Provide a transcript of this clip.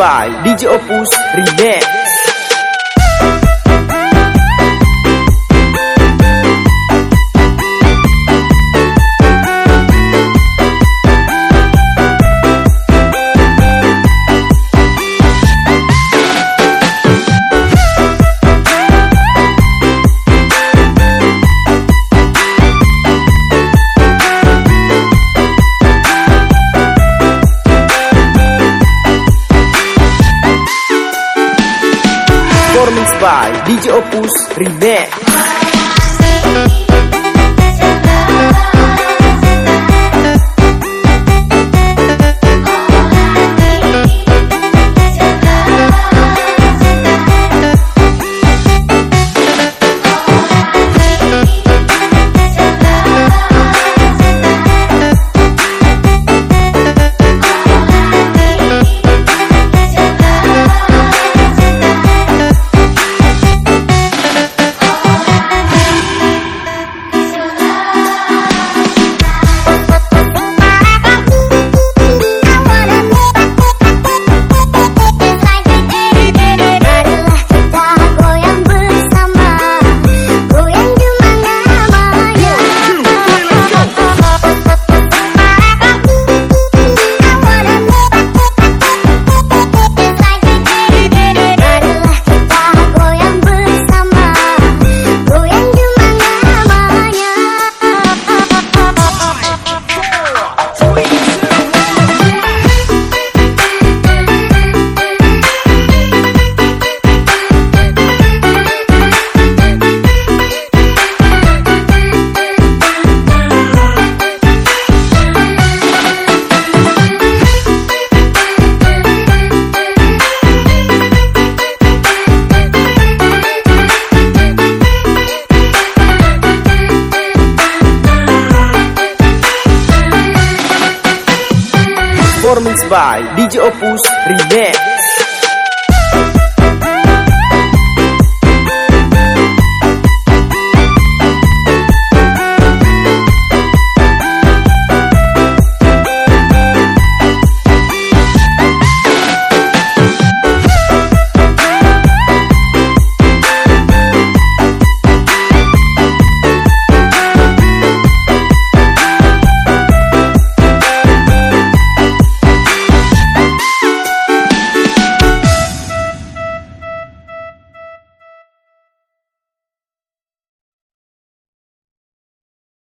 by DJ Opus Remix by DJ Opus Remix by DJ Opus Remix